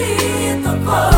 In the ang